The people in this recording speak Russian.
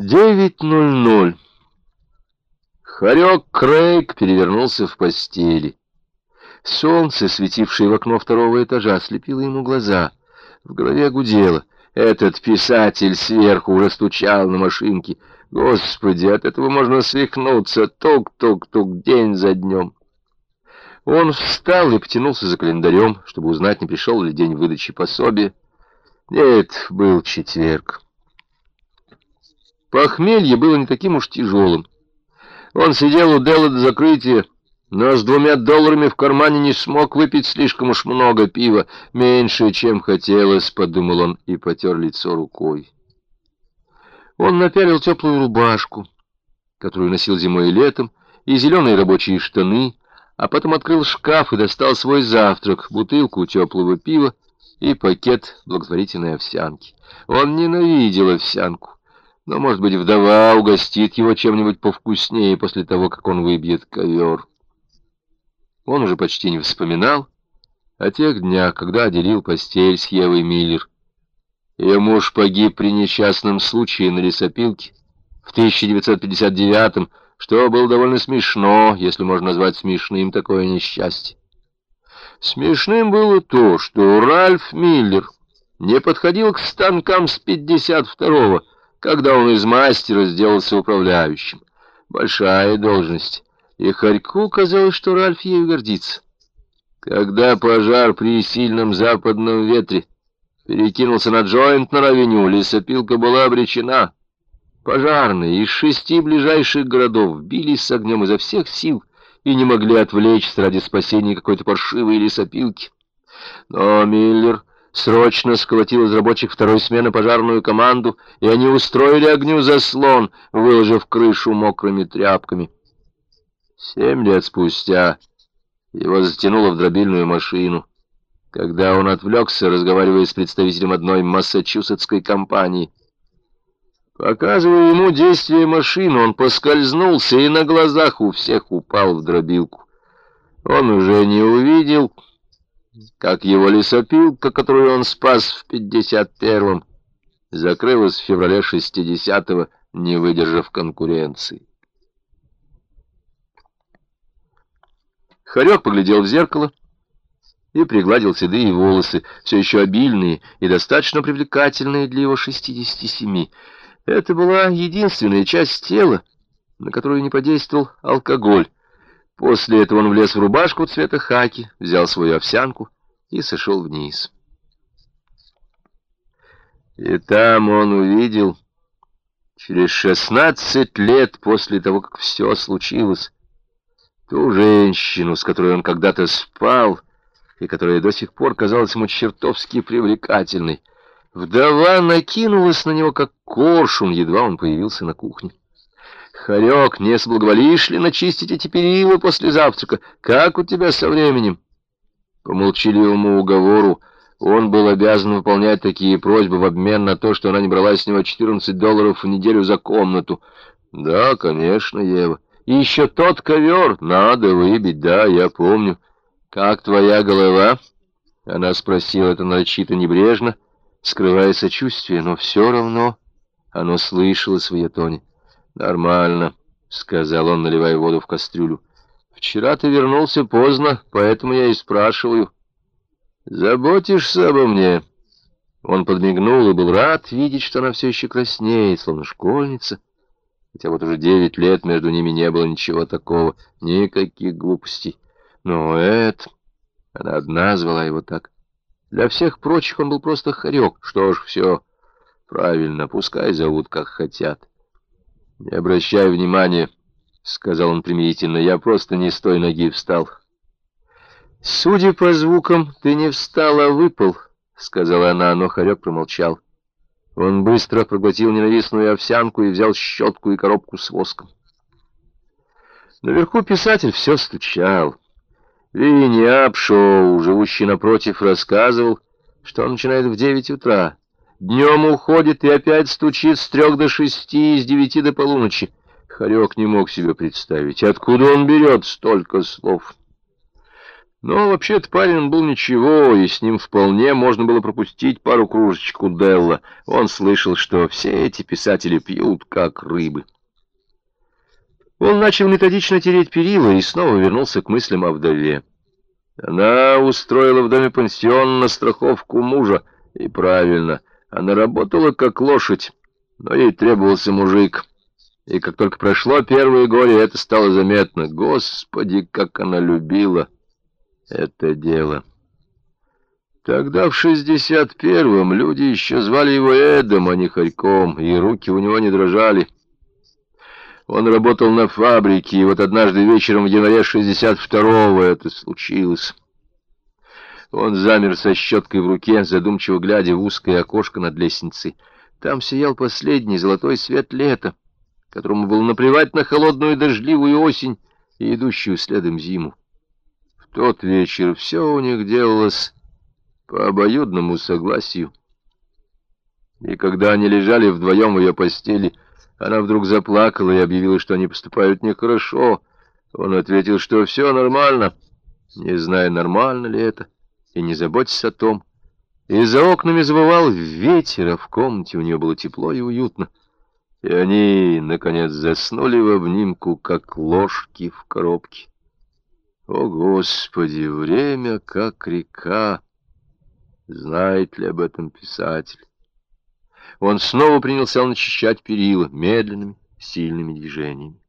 Девять ноль ноль. Хорек Крейг перевернулся в постели. Солнце, светившее в окно второго этажа, ослепило ему глаза. В голове гудело. Этот писатель сверху уже стучал на машинке. Господи, от этого можно свихнуться. Тук-тук-тук, день за днем. Он встал и потянулся за календарем, чтобы узнать, не пришел ли день выдачи пособия. Нет, был четверг. Похмелье было не таким уж тяжелым. Он сидел у Делла до закрытия, но с двумя долларами в кармане не смог выпить слишком уж много пива, меньше, чем хотелось, подумал он и потер лицо рукой. Он напялил теплую рубашку, которую носил зимой и летом, и зеленые рабочие штаны, а потом открыл шкаф и достал свой завтрак, бутылку теплого пива и пакет благотворительной овсянки. Он ненавидел овсянку. Но, может быть, вдова угостит его чем-нибудь повкуснее после того, как он выбьет ковер. Он уже почти не вспоминал о тех днях, когда делил постель с Евой Миллер. Ее муж погиб при несчастном случае на лесопилке в 1959-м, что было довольно смешно, если можно назвать смешным такое несчастье. Смешным было то, что Ральф Миллер не подходил к станкам с 52-го, когда он из мастера сделался управляющим. Большая должность. И Харьку казалось, что Ральф ею гордится. Когда пожар при сильном западном ветре перекинулся на Джойнтнер-авеню, лесопилка была обречена. Пожарные из шести ближайших городов бились с огнем изо всех сил и не могли отвлечься ради спасения какой-то паршивой лесопилки. Но Миллер срочно сколотил из рабочих второй смены пожарную команду, и они устроили огню заслон, выложив крышу мокрыми тряпками. Семь лет спустя его затянуло в дробильную машину, когда он отвлекся, разговаривая с представителем одной массачусетской компании. Показывая ему действие машины, он поскользнулся и на глазах у всех упал в дробилку. Он уже не увидел как его лесопилка, которую он спас в 51-м, закрылась в феврале 60-го, не выдержав конкуренции. Хорек поглядел в зеркало и пригладил седые волосы, все еще обильные и достаточно привлекательные для его 67. Это была единственная часть тела, на которую не подействовал алкоголь. После этого он влез в рубашку цвета хаки, взял свою овсянку и сошел вниз. И там он увидел, через шестнадцать лет после того, как все случилось, ту женщину, с которой он когда-то спал, и которая до сих пор казалась ему чертовски привлекательной. Вдова накинулась на него, как коршун, едва он появился на кухне. Хорек, не соблаговолишь ли начистить эти перила после завтрака? Как у тебя со временем? По молчаливому уговору он был обязан выполнять такие просьбы в обмен на то, что она не брала с него 14 долларов в неделю за комнату. Да, конечно, Ева. И еще тот ковер надо выбить, да, я помню. Как твоя голова? Она спросила это нарочито небрежно, скрывая сочувствие, но все равно оно слышалось в ее тоне. «Нормально», — сказал он, наливая воду в кастрюлю. «Вчера ты вернулся поздно, поэтому я и спрашиваю. Заботишься обо мне?» Он подмигнул и был рад видеть, что она все еще краснеет, словно школьница. Хотя вот уже девять лет между ними не было ничего такого, никаких глупостей. Но это... Она одна звала его так. Для всех прочих он был просто хорек. Что ж, все правильно, пускай зовут, как хотят. «Не обращай внимания», — сказал он примирительно, — «я просто не с той ноги встал». «Судя по звукам, ты не встал, а выпал», — сказала она, но Харек промолчал. Он быстро проглотил ненавистную овсянку и взял щетку и коробку с воском. Наверху писатель все стучал. Винни Апшоу, живущий напротив, рассказывал, что он начинает в девять утра. Днем уходит и опять стучит с трех до шести, с девяти до полуночи. Харек не мог себе представить, откуда он берет столько слов. Но вообще-то парень был ничего, и с ним вполне можно было пропустить пару кружечек у Делла. Он слышал, что все эти писатели пьют, как рыбы. Он начал методично тереть перила и снова вернулся к мыслям о вдове. Она устроила в доме пансион на страховку мужа, и правильно, она работала как лошадь, но ей требовался мужик. И как только прошло первое горе, это стало заметно. Господи, как она любила это дело. Тогда, в шестьдесят первом, люди еще звали его Эдом, а не Харьком, и руки у него не дрожали. Он работал на фабрике, и вот однажды вечером в январе шестьдесят второго это случилось. Он замер со щеткой в руке, задумчиво глядя в узкое окошко над лестницей. Там сиял последний золотой свет лета которому было наплевать на холодную дождливую осень и идущую следом зиму. В тот вечер все у них делалось по обоюдному согласию. И когда они лежали вдвоем в ее постели, она вдруг заплакала и объявила, что они поступают нехорошо. Он ответил, что все нормально, не зная, нормально ли это, и не заботясь о том. И за окнами завывал ветер, а в комнате у нее было тепло и уютно. И они, наконец, заснули в обнимку, как ложки в коробке. О, Господи, время как река! Знает ли об этом писатель? Он снова принялся начищать перила медленными, сильными движениями.